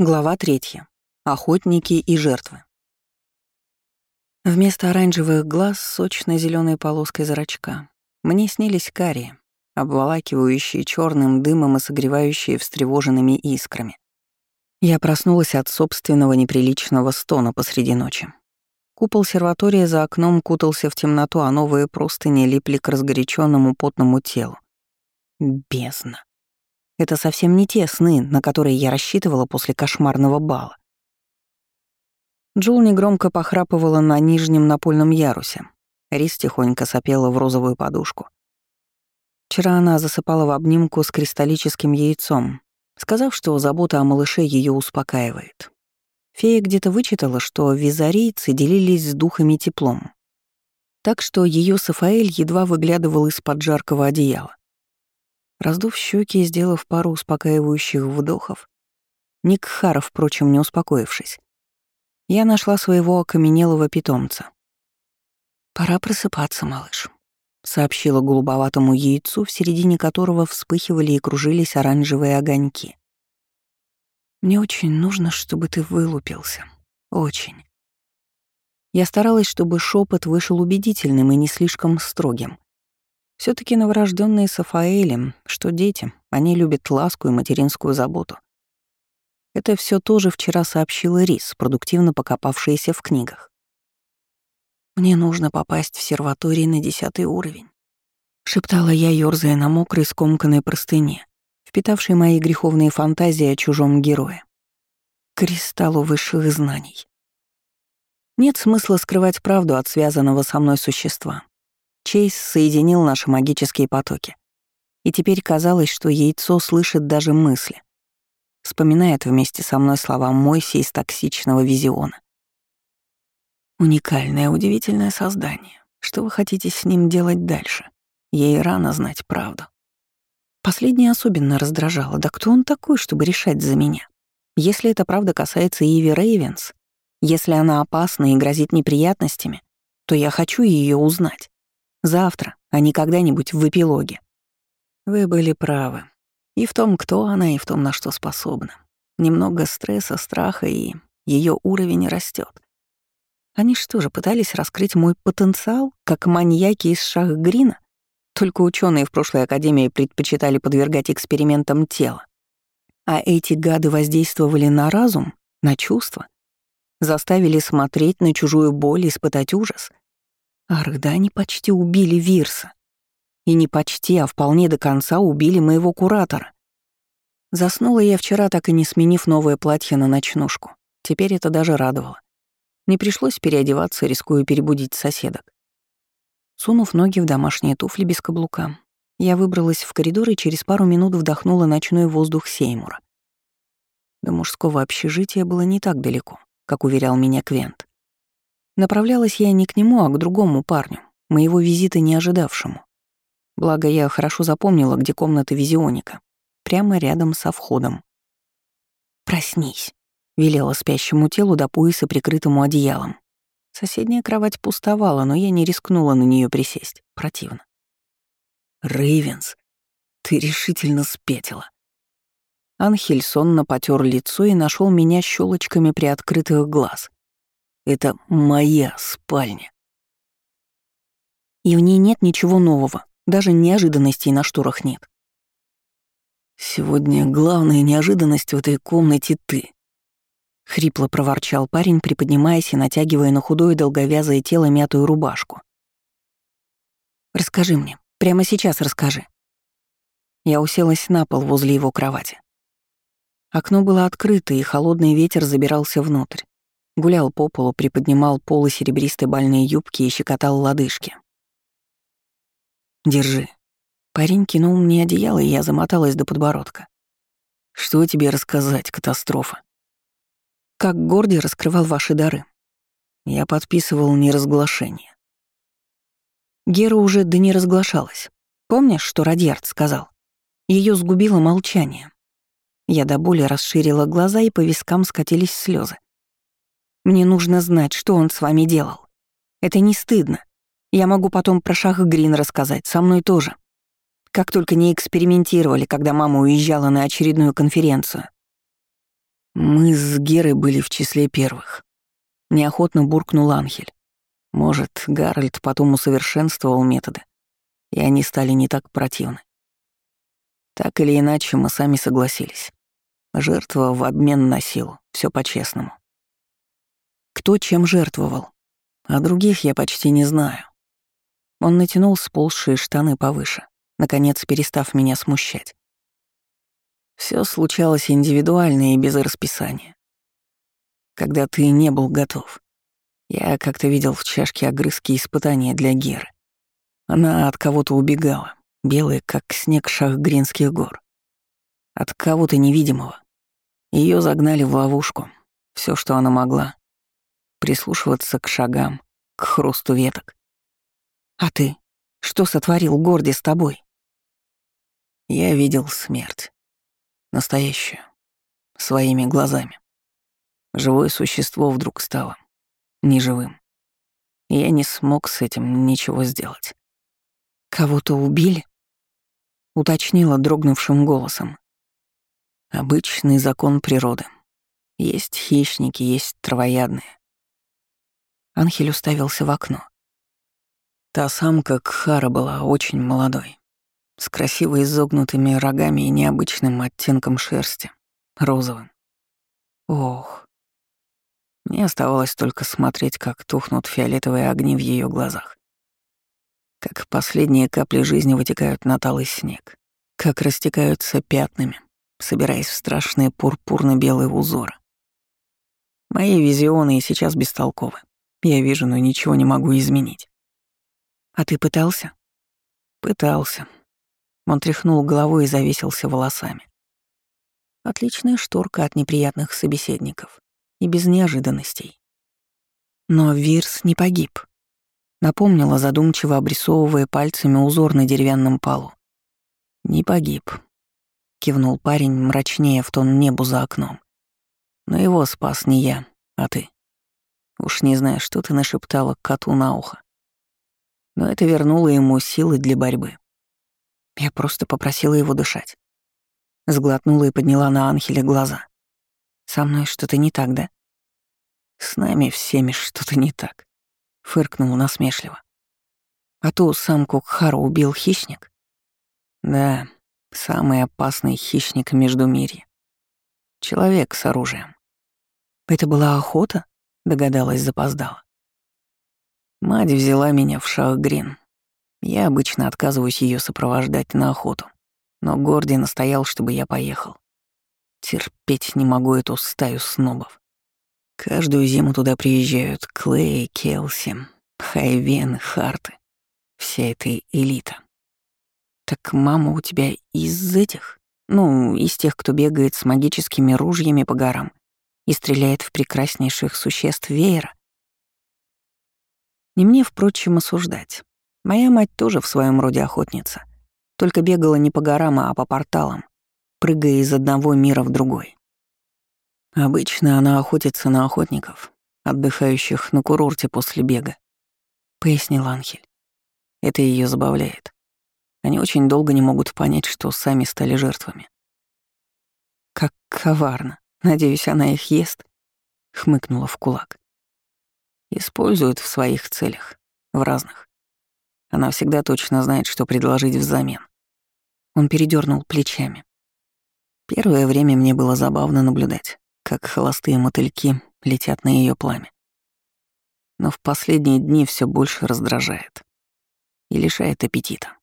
Глава третья. Охотники и жертвы. Вместо оранжевых глаз с сочной зеленой полоской зрачка мне снились карие, обволакивающие черным дымом и согревающие встревоженными искрами. Я проснулась от собственного неприличного стона посреди ночи. Купол серватория за окном кутался в темноту, а новые простыни липли к разгоряченному потному телу. Бездна. Это совсем не те сны, на которые я рассчитывала после кошмарного бала. Джул негромко похрапывала на нижнем напольном ярусе. Рис тихонько сопела в розовую подушку. Вчера она засыпала в обнимку с кристаллическим яйцом, сказав, что забота о малыше ее успокаивает. Фея где-то вычитала, что визарийцы делились с духами теплом. Так что ее Сафаэль едва выглядывал из-под жаркого одеяла. Раздув щеки и сделав пару успокаивающих вдохов, Ник Хара, впрочем, не успокоившись, я нашла своего окаменелого питомца. «Пора просыпаться, малыш», — сообщила голубоватому яйцу, в середине которого вспыхивали и кружились оранжевые огоньки. «Мне очень нужно, чтобы ты вылупился. Очень». Я старалась, чтобы шепот вышел убедительным и не слишком строгим. Все таки новорожденные Сафаэлем, что дети, они любят ласку и материнскую заботу. Это все тоже вчера сообщила Рис, продуктивно покопавшаяся в книгах. «Мне нужно попасть в серваторий на десятый уровень», — шептала я, ёрзая на мокрой скомканной простыне, впитавшей мои греховные фантазии о чужом герое. Кристаллу высших знаний. Нет смысла скрывать правду от связанного со мной существа. Чейз соединил наши магические потоки. И теперь казалось, что яйцо слышит даже мысли вспоминает вместе со мной слова Мойси из токсичного визиона. Уникальное, удивительное создание. Что вы хотите с ним делать дальше? Ей рано знать правду. Последнее особенно раздражало. Да кто он такой, чтобы решать за меня? Если эта правда касается Иви Рейвенс, если она опасна и грозит неприятностями, то я хочу ее узнать. Завтра, а не когда-нибудь в эпилоге. Вы были правы. И в том, кто она, и в том, на что способна. Немного стресса, страха, и ее уровень растет. Они что же, пытались раскрыть мой потенциал, как маньяки из Шахгрина? Только ученые в прошлой академии предпочитали подвергать экспериментам тело. А эти гады воздействовали на разум, на чувства, заставили смотреть на чужую боль, испытать ужас. Ах, да они почти убили Вирса. И не почти, а вполне до конца убили моего куратора. Заснула я вчера, так и не сменив новое платье на ночнушку. Теперь это даже радовало. Не пришлось переодеваться, рискуя перебудить соседок. Сунув ноги в домашние туфли без каблука, я выбралась в коридор и через пару минут вдохнула ночной воздух Сеймура. До мужского общежития было не так далеко, как уверял меня Квент. Направлялась я не к нему, а к другому парню, моего визита не ожидавшему. Благо, я хорошо запомнила, где комната визионика. Прямо рядом со входом. «Проснись», — велела спящему телу до пояса, прикрытому одеялом. Соседняя кровать пустовала, но я не рискнула на нее присесть. Противно. «Рейвенс, ты решительно спятила». Анхель сонно потер лицо и нашел меня щелочками приоткрытых глаз. «Это моя спальня». И в ней нет ничего нового, даже неожиданностей на шторах нет. «Сегодня главная неожиданность в этой комнате ты», — хрипло проворчал парень, приподнимаясь и натягивая на худое долговязое тело мятую рубашку. «Расскажи мне, прямо сейчас расскажи». Я уселась на пол возле его кровати. Окно было открыто, и холодный ветер забирался внутрь. Гулял по полу, приподнимал полы серебристой бальной юбки и щекотал лодыжки. Держи». Парень кинул мне одеяло, и я замоталась до подбородка. «Что тебе рассказать, катастрофа?» «Как Горди раскрывал ваши дары?» Я подписывал неразглашение. Гера уже да не разглашалась. Помнишь, что Радьярд сказал? Ее сгубило молчание. Я до боли расширила глаза, и по вискам скатились слезы. Мне нужно знать, что он с вами делал. Это не стыдно. Я могу потом про Шах Грин рассказать, со мной тоже. Как только не экспериментировали, когда мама уезжала на очередную конференцию. Мы с Герой были в числе первых. Неохотно буркнул Анхель. Может, Гарольд потом усовершенствовал методы, и они стали не так противны. Так или иначе, мы сами согласились. Жертва в обмен на силу, все по-честному. Кто чем жертвовал? А других я почти не знаю. Он натянул сползшие штаны повыше, наконец перестав меня смущать. Все случалось индивидуально и без расписания. Когда ты не был готов. Я как-то видел в чашке огрызки испытания для Геры. Она от кого-то убегала, белая, как снег шахгринских гор. От кого-то невидимого. Ее загнали в ловушку. Все, что она могла. Прислушиваться к шагам, к хрусту веток. А ты? Что сотворил Горди с тобой? Я видел смерть. Настоящую. Своими глазами. Живое существо вдруг стало. Неживым. И я не смог с этим ничего сделать. Кого-то убили? Уточнила дрогнувшим голосом. Обычный закон природы. Есть хищники, есть травоядные. Анхель уставился в окно. Та самка Кхара была очень молодой, с красиво изогнутыми рогами и необычным оттенком шерсти, розовым. Ох. Мне оставалось только смотреть, как тухнут фиолетовые огни в ее глазах. Как последние капли жизни вытекают на талый снег, как растекаются пятнами, собираясь в страшные пурпурно-белые узоры. Мои визионы и сейчас бестолковы. Я вижу, но ничего не могу изменить. А ты пытался? Пытался. Он тряхнул головой и завесился волосами. Отличная шторка от неприятных собеседников. И без неожиданностей. Но Вирс не погиб. Напомнила, задумчиво обрисовывая пальцами узор на деревянном полу. «Не погиб», кивнул парень, мрачнее в тон небу за окном. Но его спас не я, а ты. Уж не знаю, что ты нашептала коту на ухо. Но это вернуло ему силы для борьбы. Я просто попросила его дышать. Сглотнула и подняла на Анхеле глаза. «Со мной что-то не так, да?» «С нами всеми что-то не так», — фыркнул насмешливо. «А ту самку Кхару убил хищник?» «Да, Самый опасный хищник Междумирья. Человек с оружием. Это была охота? Догадалась, запоздала. Мать взяла меня в Шахгрин. Я обычно отказываюсь ее сопровождать на охоту, но Горди настоял, чтобы я поехал. Терпеть не могу эту стаю снобов. Каждую зиму туда приезжают Клей, Келси, Хайвен, Харты. Вся эта элита. «Так мама у тебя из этих? Ну, из тех, кто бегает с магическими ружьями по горам и стреляет в прекраснейших существ веера?» Не мне, впрочем, осуждать. Моя мать тоже в своем роде охотница. Только бегала не по горам, а по порталам, прыгая из одного мира в другой. Обычно она охотится на охотников, отдыхающих на курорте после бега, — пояснил Анхель. Это ее забавляет. Они очень долго не могут понять, что сами стали жертвами. «Как коварно. Надеюсь, она их ест?» — хмыкнула в кулак. «Используют в своих целях, в разных. Она всегда точно знает, что предложить взамен». Он передернул плечами. Первое время мне было забавно наблюдать, как холостые мотыльки летят на ее пламя. Но в последние дни все больше раздражает и лишает аппетита.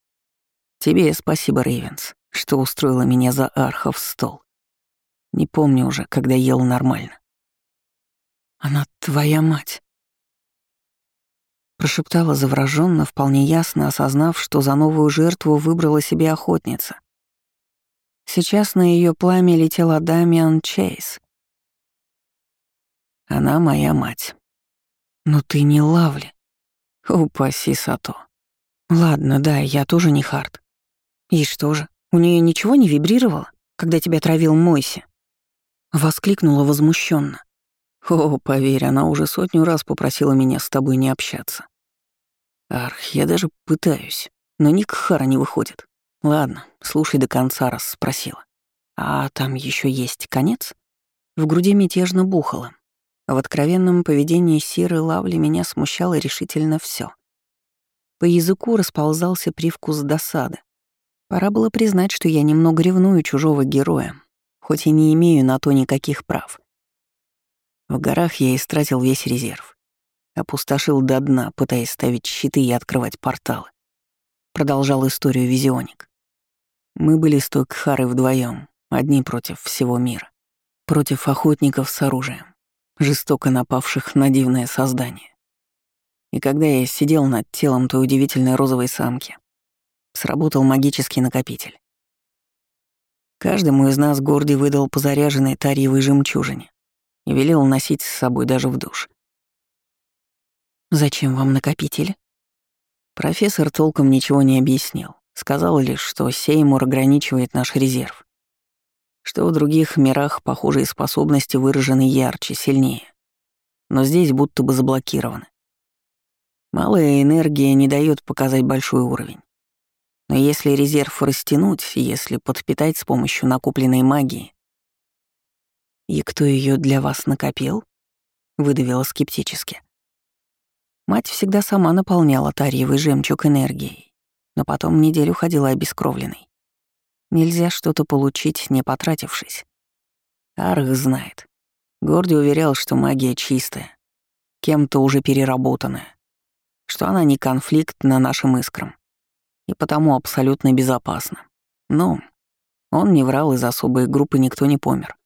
Тебе спасибо, Рейвенс, что устроила меня за архов стол. Не помню уже, когда ел нормально. Она твоя мать. Прошептала завороженно, вполне ясно осознав, что за новую жертву выбрала себе охотница. Сейчас на ее пламя летела Дамиан Чейз. Она моя мать. Но ты не Лавли. Упаси Сато. Ладно, да, я тоже не Харт. «И что же, у нее ничего не вибрировало, когда тебя травил Мойси?» Воскликнула возмущенно. «О, поверь, она уже сотню раз попросила меня с тобой не общаться. Арх, я даже пытаюсь, но ник Хара не выходит. Ладно, слушай до конца, раз спросила. А там еще есть конец?» В груди мятежно бухало. В откровенном поведении Сиры Лавли меня смущало решительно все. По языку расползался привкус досады. Пора было признать, что я немного ревную чужого героя, хоть и не имею на то никаких прав. В горах я истратил весь резерв. Опустошил до дна, пытаясь ставить щиты и открывать порталы. Продолжал историю визионик. Мы были с той Кхарой вдвоем, одни против всего мира. Против охотников с оружием, жестоко напавших на дивное создание. И когда я сидел над телом той удивительной розовой самки, сработал магический накопитель. Каждому из нас Горди выдал по заряженной тарьевой жемчужине и велел носить с собой даже в душ. «Зачем вам накопитель?» Профессор толком ничего не объяснил. Сказал лишь, что Сеймур ограничивает наш резерв. Что в других мирах похожие способности выражены ярче, сильнее. Но здесь будто бы заблокированы. Малая энергия не дает показать большой уровень. Но если резерв растянуть, если подпитать с помощью накопленной магии... «И кто ее для вас накопил?» — выдавила скептически. Мать всегда сама наполняла тарьевый жемчуг энергией, но потом неделю ходила обескровленной. Нельзя что-то получить, не потратившись. Арх знает. Горди уверял, что магия чистая, кем-то уже переработанная, что она не конфликт на нашим искрам, и потому абсолютно безопасна. Но он не врал, из особой группы никто не помер.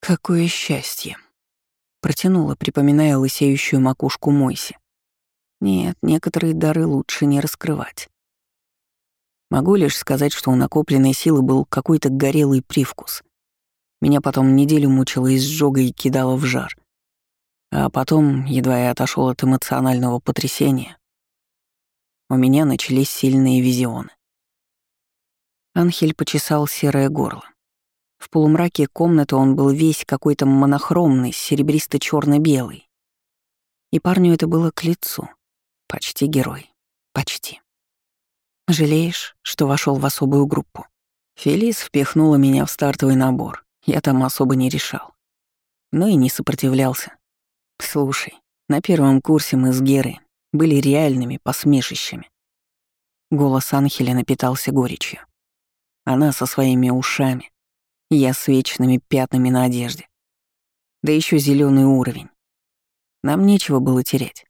«Какое счастье!» Протянула, припоминая лысеющую макушку Мойси. Нет, некоторые дары лучше не раскрывать. Могу лишь сказать, что у накопленной силы был какой-то горелый привкус. Меня потом неделю мучило изжога и кидало в жар. А потом, едва я отошел от эмоционального потрясения, у меня начались сильные визионы. Анхель почесал серое горло. В полумраке комнаты он был весь какой-то монохромный, серебристо черно белый И парню это было к лицу. Почти герой. Почти. Жалеешь, что вошел в особую группу? Фелис впихнула меня в стартовый набор. Я там особо не решал. Но и не сопротивлялся. Слушай, на первом курсе мы с Герой были реальными посмешищами. Голос Анхеля напитался горечью. Она со своими ушами, я с вечными пятнами на одежде. Да еще зеленый уровень. Нам нечего было терять.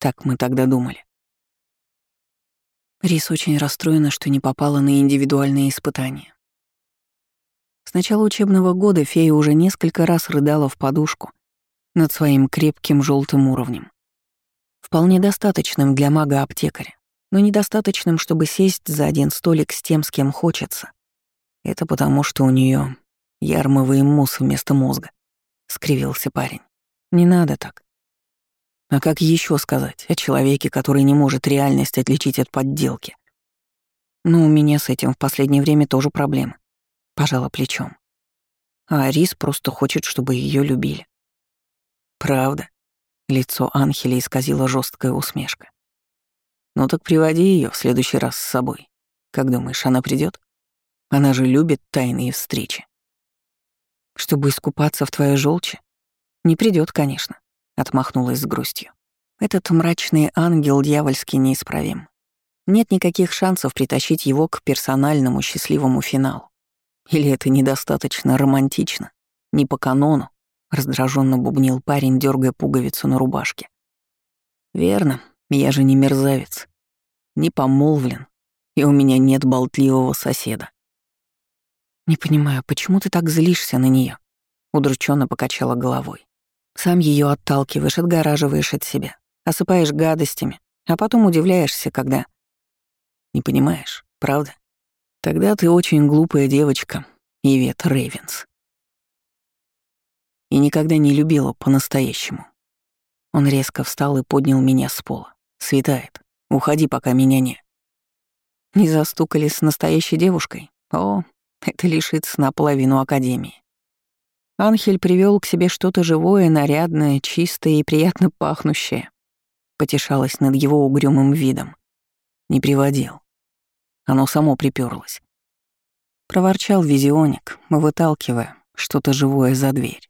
Так мы тогда думали. Рис очень расстроена, что не попала на индивидуальные испытания. С начала учебного года фея уже несколько раз рыдала в подушку над своим крепким желтым уровнем. Вполне достаточным для мага-аптекаря, но недостаточным, чтобы сесть за один столик с тем, с кем хочется. Это потому, что у нее Ярмовый мусс вместо мозга», — скривился парень. «Не надо так. А как еще сказать о человеке, который не может реальность отличить от подделки? Ну, у меня с этим в последнее время тоже проблемы. Пожала плечом. А Арис просто хочет, чтобы ее любили. Правда? Лицо Анхеля исказило жесткая усмешка. Ну так приводи ее в следующий раз с собой. Как думаешь, она придет? Она же любит тайные встречи. Чтобы искупаться в твоей желчи? Не придет, конечно, отмахнулась с грустью. Этот мрачный ангел дьявольски неисправим. Нет никаких шансов притащить его к персональному счастливому финалу. Или это недостаточно романтично, не по канону, раздраженно бубнил парень, дергая пуговицу на рубашке. Верно, я же не мерзавец, не помолвлен, и у меня нет болтливого соседа. «Не понимаю, почему ты так злишься на нее? удрученно покачала головой. «Сам ее отталкиваешь, отгораживаешь от себя, осыпаешь гадостями, а потом удивляешься, когда...» «Не понимаешь, правда? Тогда ты очень глупая девочка, Ивет Рейвенс. И никогда не любила по-настоящему. Он резко встал и поднял меня с пола. Светает. Уходи, пока меня не... Не застукали с настоящей девушкой? О, это лишится наполовину Академии. Анхель привел к себе что-то живое, нарядное, чистое и приятно пахнущее. Потешалась над его угрюмым видом. Не приводил. Оно само приперлось. Проворчал визионик, выталкивая, что-то живое за дверь.